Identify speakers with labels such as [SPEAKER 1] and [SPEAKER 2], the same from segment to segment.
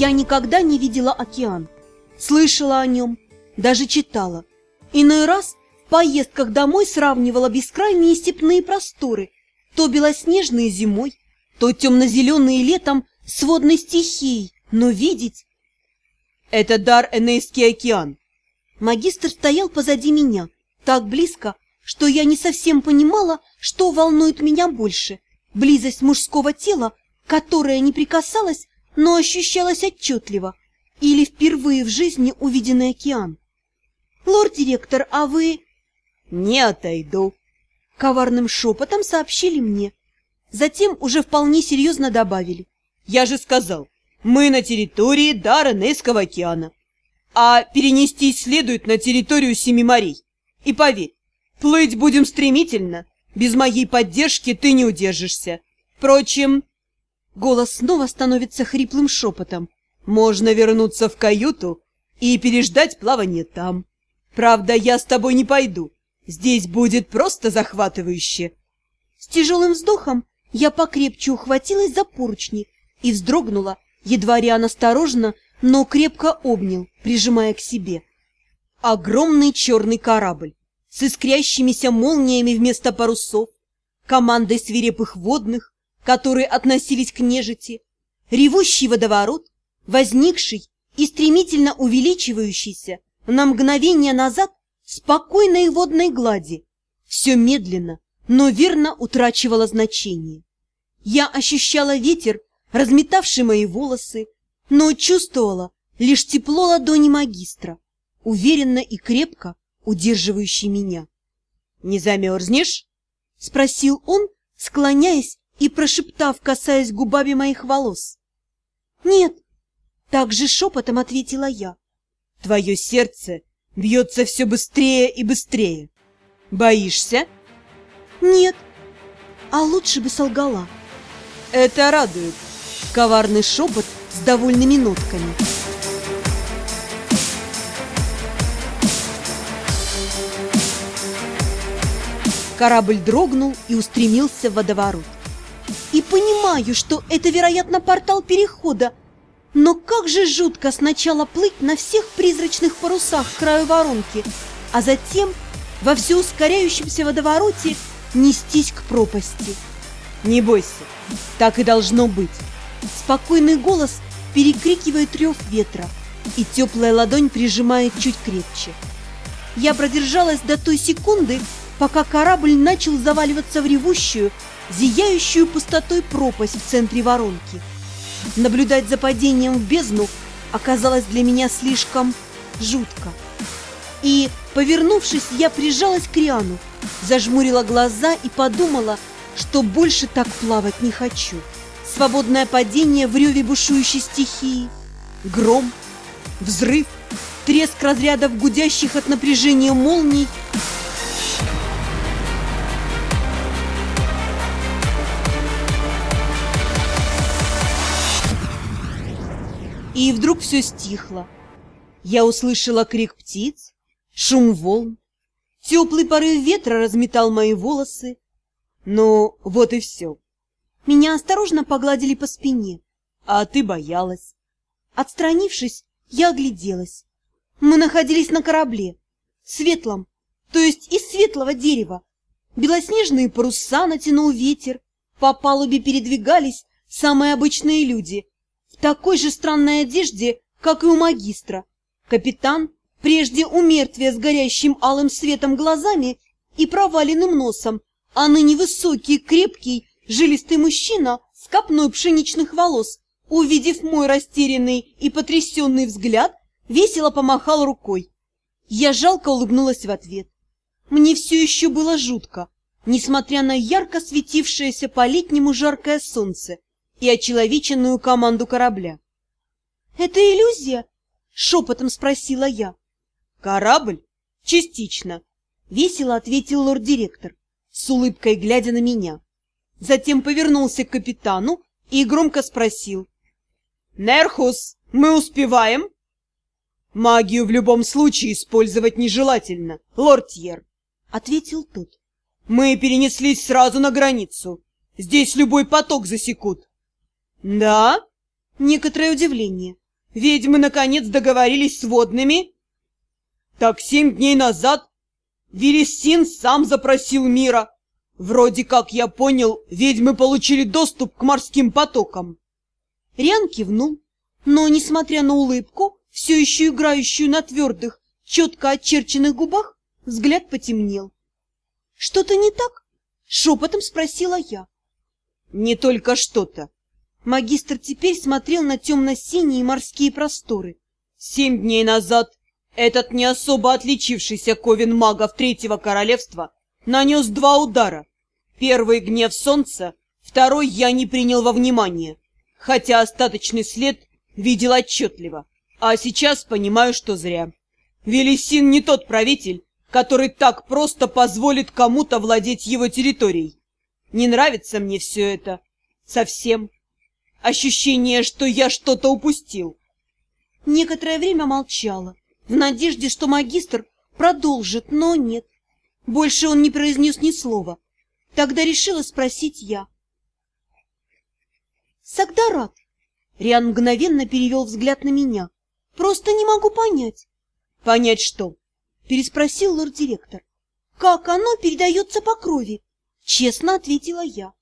[SPEAKER 1] Я никогда не видела океан. Слышала о нем, даже читала. Иной раз в поездках домой сравнивала бескрайние степные просторы, то белоснежные зимой, то темно-зеленые летом с водной стихией, но видеть...
[SPEAKER 2] Это дар Энейский океан.
[SPEAKER 1] Магистр стоял позади меня, так близко, что я не совсем понимала, что волнует меня больше. Близость мужского тела, которое не прикасалось, но ощущалось отчетливо, или впервые в жизни увиденный океан. «Лорд-директор, а вы...»
[SPEAKER 2] «Не отойду», —
[SPEAKER 1] коварным шепотом сообщили мне. Затем уже вполне серьезно добавили.
[SPEAKER 2] «Я же сказал, мы на территории Даренейского океана, а перенестись следует на территорию Семи морей. И поверь, плыть будем стремительно, без моей поддержки ты не удержишься. Впрочем...» Голос снова становится хриплым шепотом. «Можно вернуться в каюту и переждать плавание там. Правда, я с тобой не пойду. Здесь будет просто захватывающе».
[SPEAKER 1] С тяжелым вздохом я покрепче ухватилась за поручни и вздрогнула, едва Риан осторожно, но крепко обнял, прижимая к себе. Огромный черный корабль с искрящимися молниями вместо парусов, командой свирепых водных, которые относились к нежити, ревущий водоворот, возникший и стремительно увеличивающийся на мгновение назад спокойной водной глади, все медленно, но верно утрачивало значение. Я ощущала ветер, разметавший мои волосы, но чувствовала лишь тепло ладони магистра, уверенно и крепко удерживающий меня. — Не замерзнешь? — спросил он, склоняясь и прошептав, касаясь губами моих волос. — Нет, — так же шепотом ответила я.
[SPEAKER 2] — Твое сердце бьется все быстрее и быстрее. Боишься?
[SPEAKER 1] — Нет, а лучше бы солгала.
[SPEAKER 2] — Это радует. Коварный шепот с довольными нотками.
[SPEAKER 1] Корабль дрогнул и устремился в водоворот. Понимаю, что это, вероятно, портал перехода, но как же жутко сначала плыть на всех призрачных парусах к краю воронки, а затем во всеускоряющемся водовороте нестись к пропасти.
[SPEAKER 2] Не бойся, так и должно быть.
[SPEAKER 1] Спокойный голос перекрикивает рев ветра, и теплая ладонь прижимает чуть крепче. Я продержалась до той секунды, пока корабль начал заваливаться в ревущую, зияющую пустотой пропасть в центре воронки. Наблюдать за падением в бездну оказалось для меня слишком жутко. И, повернувшись, я прижалась к Риану, зажмурила глаза и подумала, что больше так плавать не хочу. Свободное падение в реве бушующей стихии, гром, взрыв, треск разрядов гудящих от напряжения молний — И вдруг все стихло. Я услышала крик птиц, шум волн. Теплый порыв ветра разметал мои волосы. Ну, вот и все. Меня осторожно погладили по спине.
[SPEAKER 2] А ты боялась.
[SPEAKER 1] Отстранившись, я огляделась. Мы находились на корабле, светлом, то есть из светлого дерева. Белоснежные паруса натянул ветер, по палубе передвигались самые обычные люди, такой же странной одежде, как и у магистра. Капитан, прежде у мертвия с горящим алым светом глазами и проваленным носом, а ныне высокий, крепкий, жилистый мужчина с копной пшеничных волос, увидев мой растерянный и потрясенный взгляд, весело помахал рукой. Я жалко улыбнулась в ответ. Мне все еще было жутко, несмотря на ярко светившееся по-летнему жаркое солнце и очеловеченную команду корабля. «Это иллюзия?» — шепотом спросила я.
[SPEAKER 2] «Корабль? Частично», — весело ответил лорд-директор, с улыбкой глядя на меня. Затем повернулся к капитану и громко спросил. «Нерхус, мы успеваем?» «Магию в любом случае использовать нежелательно, лорд Тьер», — ответил тот. «Мы перенеслись сразу на границу. Здесь любой поток засекут». «Да?» Некоторое удивление. ведьмы наконец договорились с водными? Так семь дней назад Вересин сам запросил мира. Вроде как я понял, ведьмы получили доступ к морским потокам.
[SPEAKER 1] Риан кивнул, но, несмотря на улыбку, все еще играющую на твердых, четко очерченных губах, взгляд потемнел. «Что-то не так?» — шепотом спросила я.
[SPEAKER 2] «Не только что-то.
[SPEAKER 1] Магистр теперь смотрел на темно-синие морские просторы.
[SPEAKER 2] Семь дней назад этот не особо отличившийся ковен магов Третьего Королевства нанес два удара. Первый — гнев солнца, второй я не принял во внимание, хотя остаточный след видел отчетливо, а сейчас понимаю, что зря. Велесин не тот правитель, который так просто позволит кому-то владеть его территорией. Не нравится мне все это. Совсем. Ощущение, что я что-то упустил.
[SPEAKER 1] Некоторое время молчала, в надежде, что магистр продолжит, но нет. Больше он не произнес ни слова. Тогда решила спросить я. «Сагдарат!» Риан мгновенно перевел взгляд на меня. «Просто не могу понять».
[SPEAKER 2] «Понять что?»
[SPEAKER 1] Переспросил лорд-директор. «Как оно передается по крови?» Честно ответила я.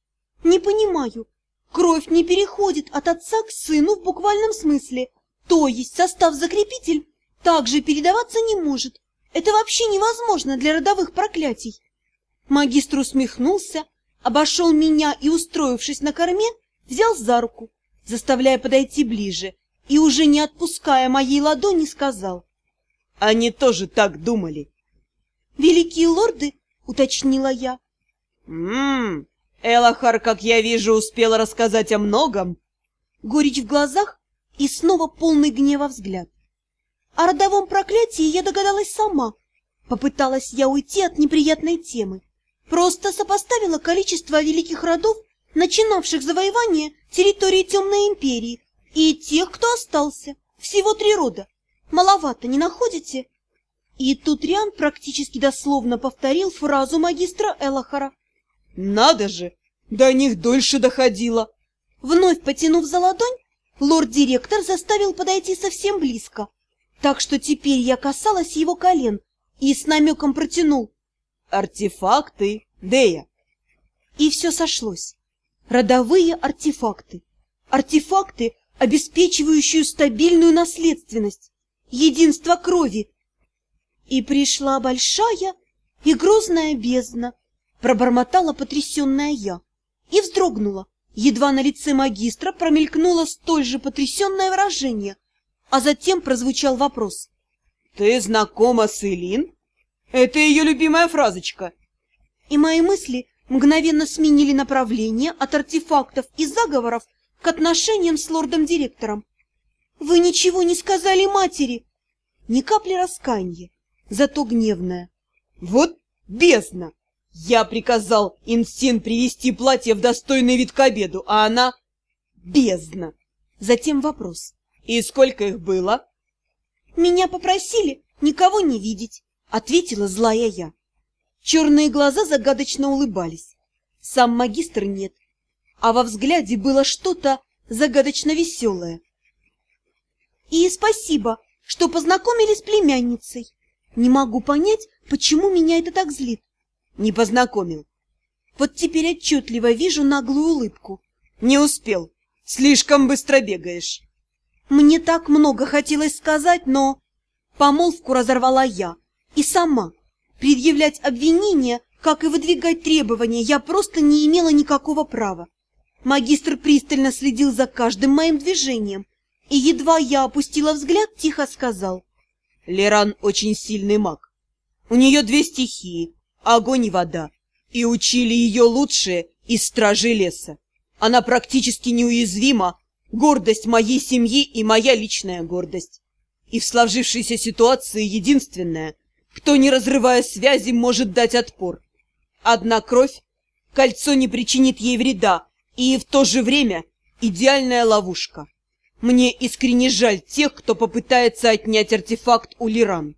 [SPEAKER 1] «Не понимаю. Кровь не переходит от отца к сыну в буквальном смысле. То есть состав-закрепитель также передаваться не может. Это вообще невозможно для родовых проклятий. Магистр усмехнулся, обошел меня и, устроившись на корме, взял за руку, заставляя подойти ближе, и, уже не отпуская моей ладони, сказал.
[SPEAKER 2] Они тоже так думали.
[SPEAKER 1] «Великие лорды?» — уточнила я.
[SPEAKER 2] «Ммм, Элахар, как я вижу, успела рассказать о многом.
[SPEAKER 1] Горечь в глазах и снова полный гнева взгляд. О родовом проклятии я догадалась сама. Попыталась я уйти от неприятной темы. Просто сопоставила количество великих родов, начинавших завоевание территории Темной Империи, и тех, кто остался. Всего три рода. Маловато, не находите? И тут Риан практически дословно повторил фразу магистра Элахара.
[SPEAKER 2] Надо же! До них дольше доходило.
[SPEAKER 1] Вновь потянув за ладонь, лорд-директор заставил подойти совсем близко. Так что теперь я касалась его колен и с намеком протянул.
[SPEAKER 2] Артефакты, Дея.
[SPEAKER 1] И все сошлось. Родовые артефакты. Артефакты, обеспечивающие стабильную наследственность, единство крови. И пришла большая и грозная бездна, Пробормотала потрясенная я и вздрогнула. Едва на лице магистра промелькнуло столь же потрясенное выражение, а затем прозвучал вопрос.
[SPEAKER 2] «Ты знакома с Элин? Это ее любимая фразочка!»
[SPEAKER 1] И мои мысли мгновенно сменили направление от артефактов и заговоров к отношениям с лордом-директором. «Вы ничего не сказали матери!» Ни капли раскаяния, зато гневная.
[SPEAKER 2] «Вот бездна! Я приказал Инсин привести платье в достойный вид к обеду, а она... Бездна!
[SPEAKER 1] Затем вопрос.
[SPEAKER 2] И сколько их было?
[SPEAKER 1] Меня попросили никого не видеть, ответила злая я. Черные глаза загадочно улыбались. Сам магистр нет, а во взгляде было что-то загадочно веселое. И спасибо, что познакомили с племянницей. Не могу понять, почему меня это так злит
[SPEAKER 2] не познакомил.
[SPEAKER 1] Вот теперь отчетливо вижу наглую улыбку.
[SPEAKER 2] Не успел. Слишком быстро бегаешь.
[SPEAKER 1] Мне так много хотелось сказать, но... Помолвку разорвала я. И сама. Предъявлять обвинения, как и выдвигать требования, я просто не имела никакого права. Магистр пристально следил за каждым моим движением, и едва я опустила взгляд, тихо сказал.
[SPEAKER 2] Леран очень сильный маг. У нее две стихии огонь и вода, и учили ее лучшие из стражей леса. Она практически неуязвима, гордость моей семьи и моя личная гордость. И в сложившейся ситуации единственная, кто, не разрывая связи, может дать отпор. Одна кровь, кольцо не причинит ей вреда, и в то же время идеальная ловушка. Мне искренне жаль тех, кто попытается отнять артефакт у Лиран.